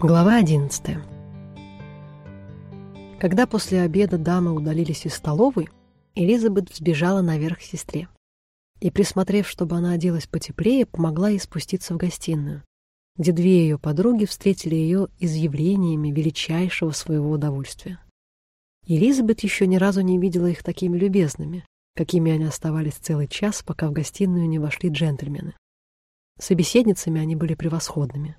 Глава 11 Когда после обеда дамы удалились из столовой, Элизабет взбежала наверх к сестре и, присмотрев, чтобы она оделась потеплее, помогла ей спуститься в гостиную, где две ее подруги встретили ее изъявлениями величайшего своего удовольствия. Элизабет еще ни разу не видела их такими любезными, какими они оставались целый час, пока в гостиную не вошли джентльмены. Собеседницами они были превосходными.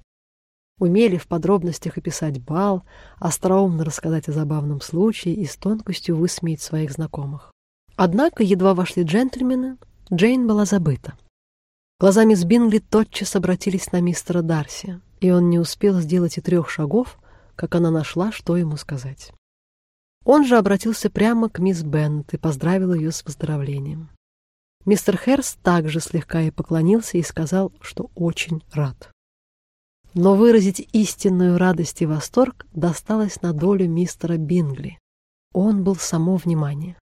Умели в подробностях описать бал, остроумно рассказать о забавном случае и с тонкостью высмеять своих знакомых. Однако, едва вошли джентльмены, Джейн была забыта. Глаза мисс Бингли тотчас обратились на мистера Дарси, и он не успел сделать и трех шагов, как она нашла, что ему сказать. Он же обратился прямо к мисс Беннет и поздравил ее с выздоровлением. Мистер Херст также слегка ей поклонился и сказал, что очень рад. Но выразить истинную радость и восторг досталось на долю мистера Бингли. Он был само внимание.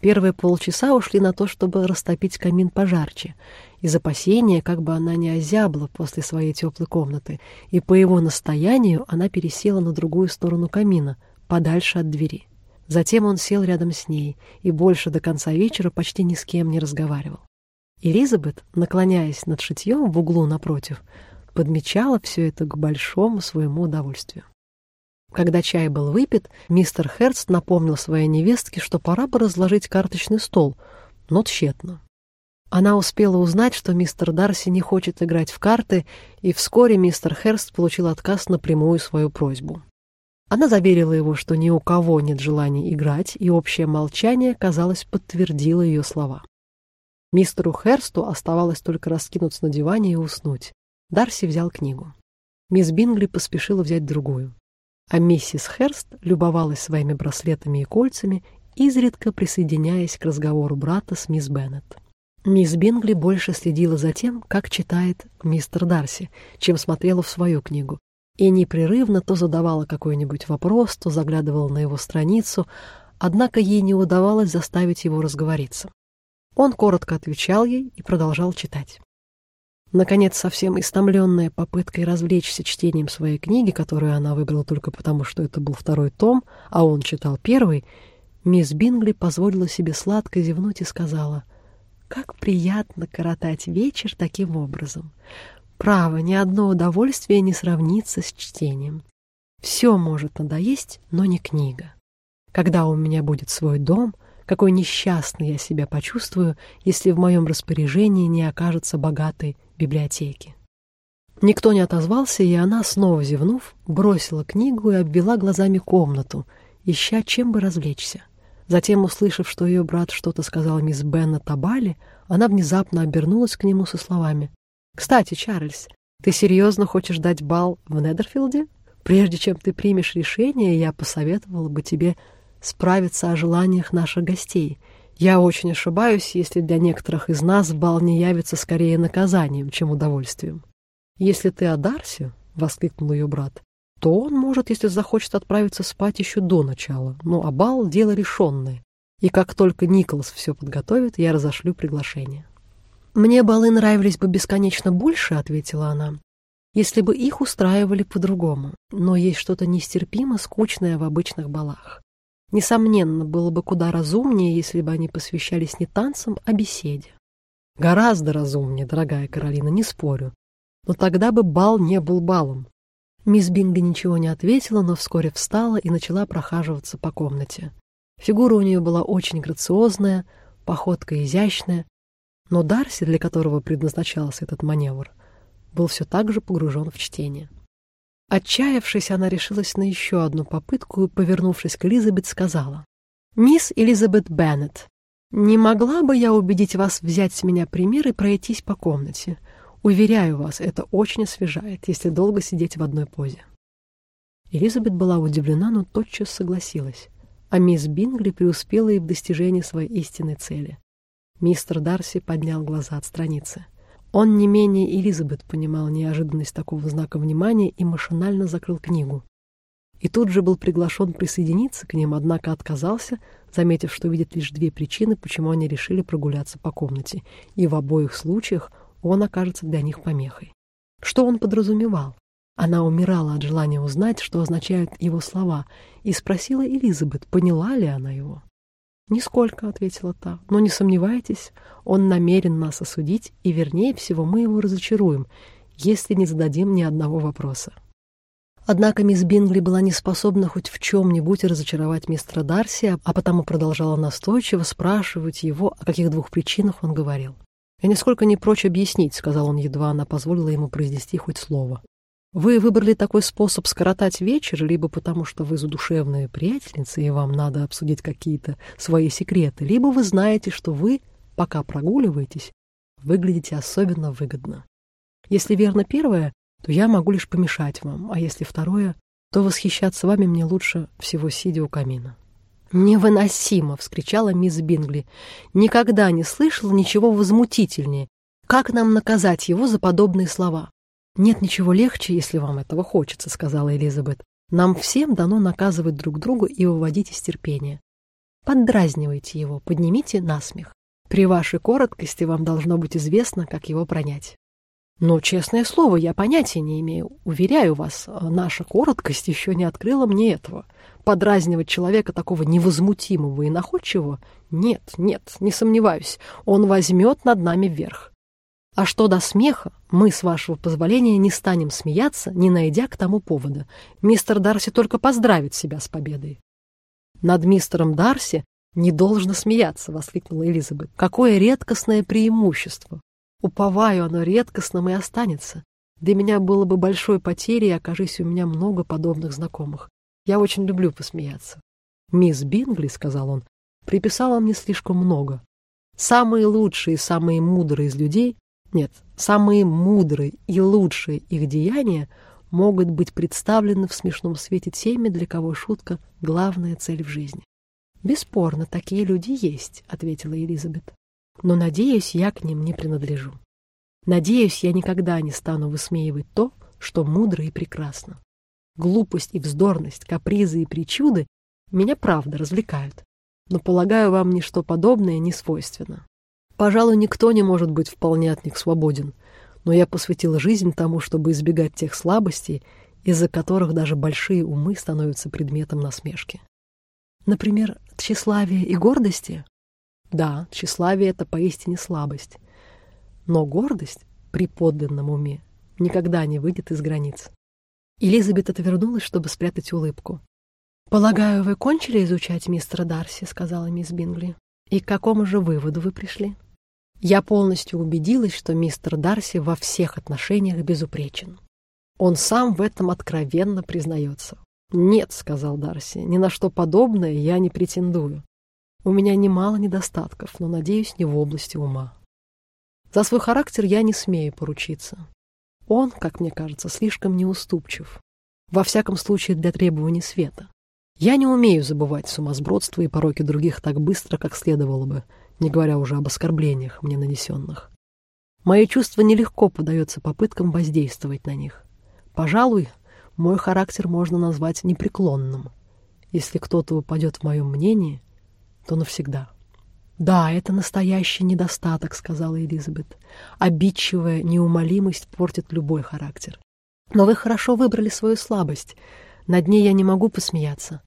Первые полчаса ушли на то, чтобы растопить камин пожарче, из опасения, как бы она не озябла после своей теплой комнаты, и по его настоянию она пересела на другую сторону камина, подальше от двери. Затем он сел рядом с ней и больше до конца вечера почти ни с кем не разговаривал. Элизабет, наклоняясь над шитьем в углу напротив, подмечала все это к большому своему удовольствию. Когда чай был выпит, мистер Херст напомнил своей невестке, что пора бы разложить карточный стол, но тщетно. Она успела узнать, что мистер Дарси не хочет играть в карты, и вскоре мистер Херст получил отказ на прямую свою просьбу. Она заверила его, что ни у кого нет желания играть, и общее молчание, казалось, подтвердило ее слова. Мистеру Херсту оставалось только раскинуться на диване и уснуть. Дарси взял книгу. Мисс Бингли поспешила взять другую. А миссис Херст любовалась своими браслетами и кольцами, изредка присоединяясь к разговору брата с мисс Беннет. Мисс Бингли больше следила за тем, как читает мистер Дарси, чем смотрела в свою книгу, и непрерывно то задавала какой-нибудь вопрос, то заглядывала на его страницу, однако ей не удавалось заставить его разговориться. Он коротко отвечал ей и продолжал читать. Наконец, совсем истомленная попыткой развлечься чтением своей книги, которую она выбрала только потому, что это был второй том, а он читал первый, мисс Бингли позволила себе сладко зевнуть и сказала, «Как приятно коротать вечер таким образом. Право, ни одно удовольствие не сравнится с чтением. Все может надоесть, но не книга. Когда у меня будет свой дом, какой несчастный я себя почувствую, если в моем распоряжении не окажется богатой библиотеки. Никто не отозвался, и она, снова зевнув, бросила книгу и обвела глазами комнату, ища чем бы развлечься. Затем, услышав, что ее брат что-то сказал мисс Бенна Табали, она внезапно обернулась к нему со словами кстати, Чарльз, ты серьезно хочешь дать бал в Недерфилде? Прежде чем ты примешь решение, я посоветовала бы тебе справиться о желаниях наших гостей. Я очень ошибаюсь, если для некоторых из нас бал не явится скорее наказанием, чем удовольствием. Если ты о Дарсе, — воскликнул ее брат, — то он может, если захочет, отправиться спать еще до начала. Но а бал — дело решенное. И как только Николас все подготовит, я разошлю приглашение. «Мне балы нравились бы бесконечно больше», — ответила она, «если бы их устраивали по-другому. Но есть что-то нестерпимо скучное в обычных балах. Несомненно, было бы куда разумнее, если бы они посвящались не танцам, а беседе. Гораздо разумнее, дорогая Каролина, не спорю. Но тогда бы бал не был балом. Мисс Бинга ничего не ответила, но вскоре встала и начала прохаживаться по комнате. Фигура у нее была очень грациозная, походка изящная, но Дарси, для которого предназначался этот маневр, был все так же погружен в чтение. Отчаявшись, она решилась на еще одну попытку и, повернувшись к Элизабет, сказала, «Мисс Элизабет Беннет, не могла бы я убедить вас взять с меня пример и пройтись по комнате? Уверяю вас, это очень освежает, если долго сидеть в одной позе». Элизабет была удивлена, но тотчас согласилась, а мисс Бингли преуспела и в достижении своей истинной цели. Мистер Дарси поднял глаза от страницы. Он не менее Элизабет понимал неожиданность такого знака внимания и машинально закрыл книгу. И тут же был приглашен присоединиться к ним, однако отказался, заметив, что видит лишь две причины, почему они решили прогуляться по комнате, и в обоих случаях он окажется для них помехой. Что он подразумевал? Она умирала от желания узнать, что означают его слова, и спросила Элизабет, поняла ли она его. «Нисколько», — ответила та, — «но не сомневайтесь, он намерен нас осудить, и, вернее всего, мы его разочаруем, если не зададим ни одного вопроса». Однако мисс Бингли была не способна хоть в чем-нибудь разочаровать мистера Дарси, а потому продолжала настойчиво спрашивать его, о каких двух причинах он говорил. «Я нисколько не прочь объяснить», — сказал он, едва она позволила ему произнести хоть слово. «Вы выбрали такой способ скоротать вечер, либо потому что вы задушевная приятельница, и вам надо обсудить какие-то свои секреты, либо вы знаете, что вы, пока прогуливаетесь, выглядите особенно выгодно. Если верно первое, то я могу лишь помешать вам, а если второе, то восхищаться вами мне лучше всего сидя у камина». «Невыносимо!» — вскричала мисс Бингли. «Никогда не слышала ничего возмутительнее. Как нам наказать его за подобные слова?» «Нет ничего легче, если вам этого хочется», — сказала Элизабет. «Нам всем дано наказывать друг друга и выводить из терпения. Поддразнивайте его, поднимите насмех. При вашей короткости вам должно быть известно, как его пронять. Но, честное слово, я понятия не имею. Уверяю вас, наша короткость еще не открыла мне этого. Подразнивать человека такого невозмутимого и находчивого? Нет, нет, не сомневаюсь. Он возьмет над нами вверх. А что до смеха, мы, с вашего позволения, не станем смеяться, не найдя к тому повода. Мистер Дарси только поздравит себя с победой. Над мистером Дарси не должно смеяться, — воскликнула Элизабет. Какое редкостное преимущество! Уповаю, оно редкостным и останется. Для меня было бы большой потерей, окажись у меня много подобных знакомых. Я очень люблю посмеяться. «Мисс Бингли», — сказал он, — «приписала мне слишком много. Самые лучшие и самые мудрые из людей, нет, самые мудрые и лучшие их деяния могут быть представлены в смешном свете теми, для кого шутка — главная цель в жизни». «Бесспорно, такие люди есть», — ответила Элизабет но, надеюсь, я к ним не принадлежу. Надеюсь, я никогда не стану высмеивать то, что мудро и прекрасно. Глупость и вздорность, капризы и причуды меня правда развлекают, но, полагаю, вам ничто подобное не свойственно. Пожалуй, никто не может быть вполне от них свободен, но я посвятила жизнь тому, чтобы избегать тех слабостей, из-за которых даже большие умы становятся предметом насмешки. Например, тщеславие и гордости да, тщеславие — это поистине слабость. Но гордость при подлинном уме никогда не выйдет из границ. Элизабет отвернулась, чтобы спрятать улыбку. «Полагаю, вы кончили изучать мистера Дарси», — сказала мисс Бингли. «И к какому же выводу вы пришли?» Я полностью убедилась, что мистер Дарси во всех отношениях безупречен. Он сам в этом откровенно признается. «Нет», — сказал Дарси, — «ни на что подобное я не претендую. У меня немало недостатков, но, надеюсь, не в области ума. За свой характер я не смею поручиться. Он, как мне кажется, слишком неуступчив. Во всяком случае, для требований света. Я не умею забывать сумасбродство и пороки других так быстро, как следовало бы, не говоря уже об оскорблениях, мне нанесенных. Мои чувства нелегко поддаются попыткам воздействовать на них. Пожалуй, мой характер можно назвать непреклонным. Если кто-то упадет в моем мнении, то навсегда. «Да, это настоящий недостаток», — сказала Элизабет. «Обидчивая неумолимость портит любой характер. Но вы хорошо выбрали свою слабость. Над ней я не могу посмеяться.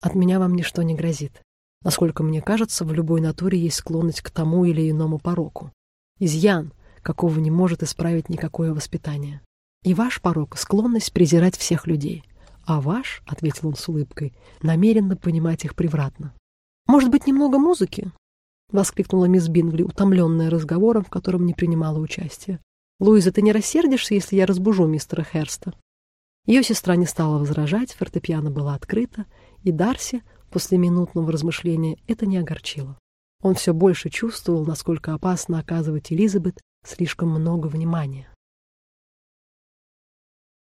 От меня вам ничто не грозит. Насколько мне кажется, в любой натуре есть склонность к тому или иному пороку. Изъян, какого не может исправить никакое воспитание. И ваш порок — склонность презирать всех людей. А ваш, — ответил он с улыбкой, — намеренно понимать их превратно. «Может быть, немного музыки?» — воскликнула мисс Бингли, утомленная разговором, в котором не принимала участия. «Луиза, ты не рассердишься, если я разбужу мистера Херста?» Ее сестра не стала возражать, фортепиано было открыто, и Дарси, после минутного размышления, это не огорчило. Он все больше чувствовал, насколько опасно оказывать Элизабет слишком много внимания.